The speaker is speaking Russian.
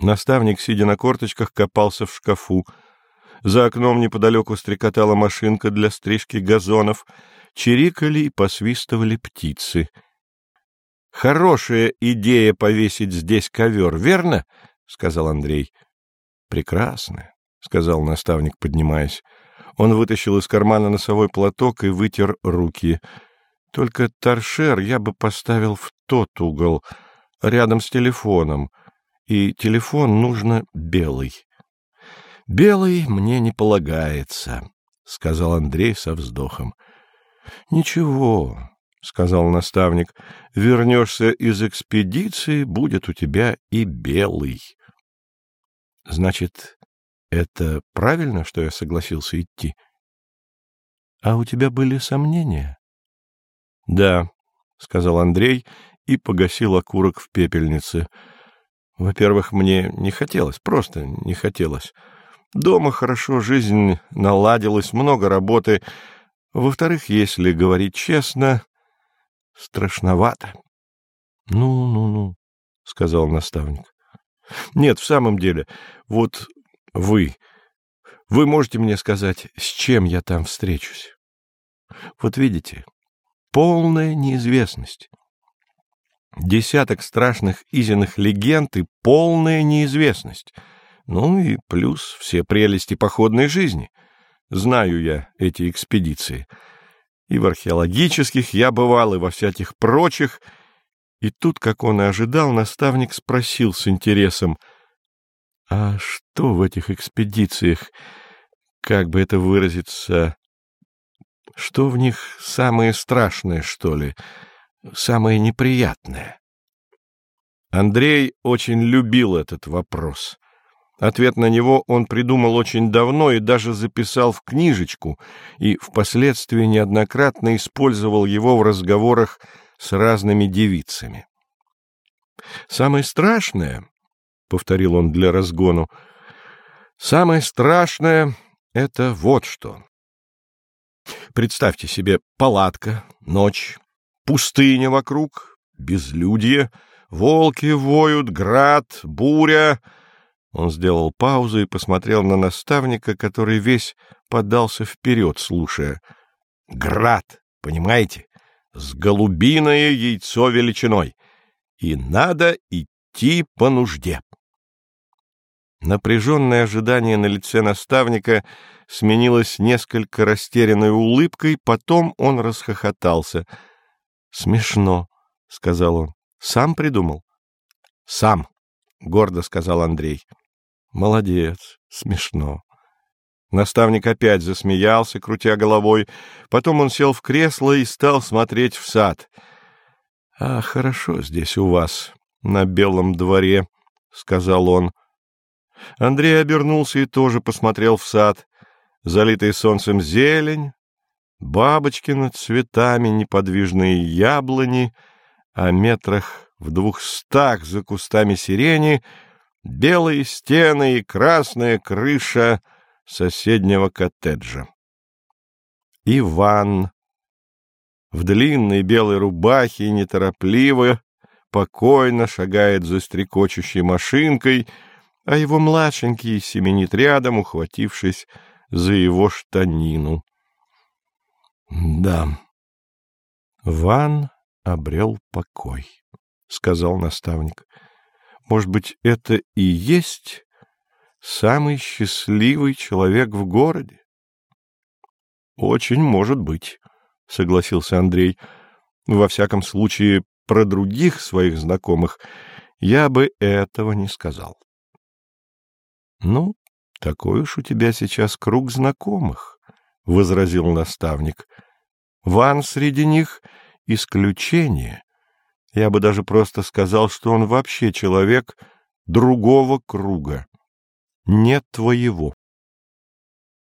Наставник, сидя на корточках, копался в шкафу. За окном неподалеку стрекотала машинка для стрижки газонов. Чирикали и посвистывали птицы. — Хорошая идея повесить здесь ковер, верно? — сказал Андрей. — Прекрасно, — сказал наставник, поднимаясь. Он вытащил из кармана носовой платок и вытер руки. — Только торшер я бы поставил в тот угол, рядом с телефоном и телефон нужно белый. — Белый мне не полагается, — сказал Андрей со вздохом. — Ничего, — сказал наставник, — вернешься из экспедиции, будет у тебя и белый. — Значит, это правильно, что я согласился идти? — А у тебя были сомнения? — Да, — сказал Андрей и погасил окурок в пепельнице. — во-первых, мне не хотелось, просто не хотелось. Дома хорошо, жизнь наладилась, много работы. Во-вторых, если говорить честно, страшновато. «Ну, ну, ну», — сказал наставник. «Нет, в самом деле, вот вы, вы можете мне сказать, с чем я там встречусь? Вот видите, полная неизвестность. Десяток страшных Изиных легенд и полная неизвестность. Ну и плюс все прелести походной жизни. Знаю я эти экспедиции. И в археологических я бывал, и во всяких прочих. И тут, как он и ожидал, наставник спросил с интересом, «А что в этих экспедициях, как бы это выразиться, что в них самое страшное, что ли?» Самое неприятное? Андрей очень любил этот вопрос. Ответ на него он придумал очень давно и даже записал в книжечку, и впоследствии неоднократно использовал его в разговорах с разными девицами. «Самое страшное», — повторил он для разгону, — «самое страшное — это вот что. Представьте себе палатка, ночь, Пустыня вокруг, безлюдье, волки воют, град, буря. Он сделал паузу и посмотрел на наставника, который весь подался вперед, слушая. Град, понимаете? С голубиное яйцо величиной. И надо идти по нужде. Напряженное ожидание на лице наставника сменилось несколько растерянной улыбкой, потом он расхохотался —— Смешно, — сказал он. — Сам придумал? — Сам, — гордо сказал Андрей. — Молодец, смешно. Наставник опять засмеялся, крутя головой. Потом он сел в кресло и стал смотреть в сад. — А хорошо здесь у вас, на белом дворе, — сказал он. Андрей обернулся и тоже посмотрел в сад. Залитый солнцем зелень, Бабочки над цветами, неподвижные яблони, а метрах в двухстах за кустами сирени белые стены и красная крыша соседнего коттеджа. Иван в длинной белой рубахе неторопливо, покойно шагает за стрекочущей машинкой, а его младшенький семенит рядом, ухватившись за его штанину. Да. Ван обрел покой, сказал наставник. Может быть, это и есть самый счастливый человек в городе? Очень может быть, согласился Андрей. Во всяком случае, про других своих знакомых я бы этого не сказал. Ну, такой уж у тебя сейчас круг знакомых, — возразил наставник. Ван среди них — исключение. Я бы даже просто сказал, что он вообще человек другого круга, не твоего.